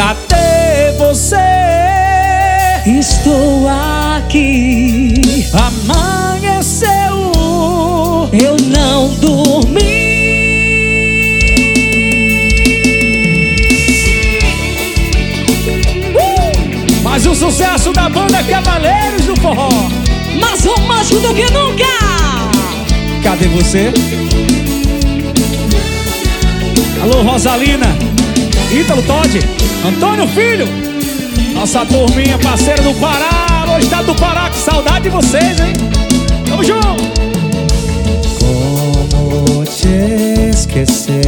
Cadê você? Estou aqui. Amanheceu. Eu não dormi. Uh! Mais um sucesso da banda Cavaleiros do Forró. Mais romântico do que nunca. Cadê você? Alô, Rosalina, Ítalo Todd, Antônio Filho, nossa turminha parceira do Pará, alô, estado do Pará, que saudade de vocês, hein? Tamo junto! Como te esquecer?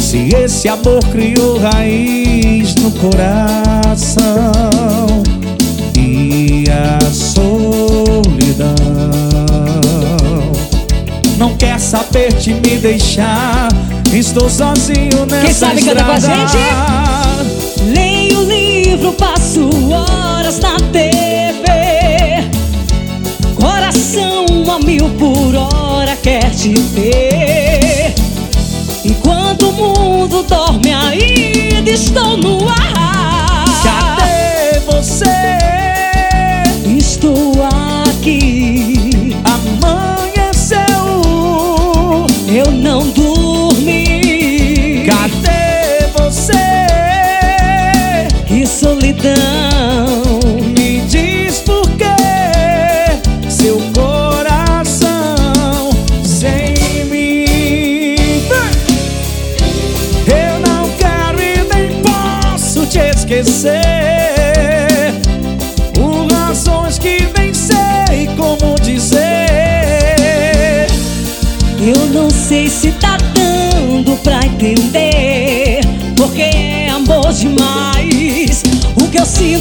Se esse amor criou raiz no coração e a solidão não quer saber de me deixar. Estou sozinho nessa Quem sabe estrada. canta com a gente? Leio livro, passo horas na TV. Coração a mil por hora quer te ver. Enquanto o mundo dorme ainda estou no ar. Me diz por que seu coração sem mim. Eu não quero e nem posso te esquecer. Por razões que nem como dizer. Eu não sei se tá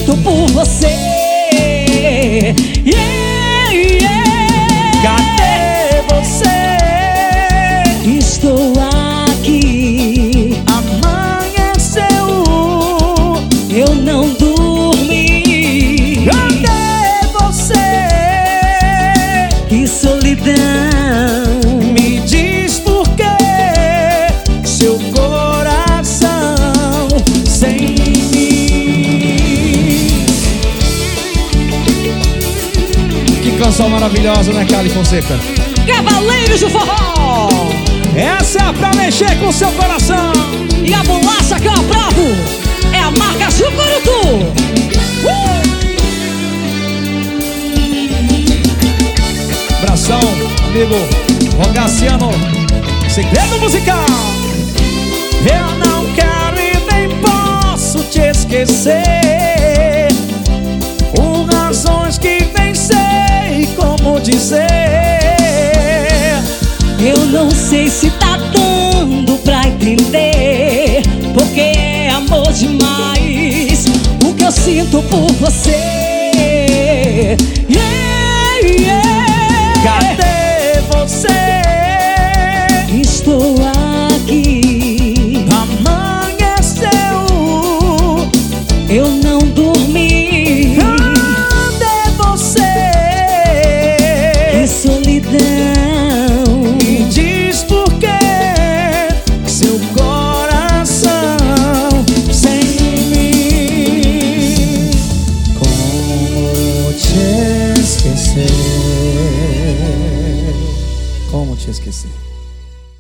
que canção maravilhosa, né, Cali Fonseca? Cavaleiros do Forró Essa é pra mexer com seu coração. E a bolacha que eu aprovo É a marca Jucurutu Abração, amigo Rogaciano. Segredo musical. Eu não quero e nem posso te esquecer. Sei se tá dando pra entender Porque é amor demais. O que eu sinto por você esquecer. Como te esquecer?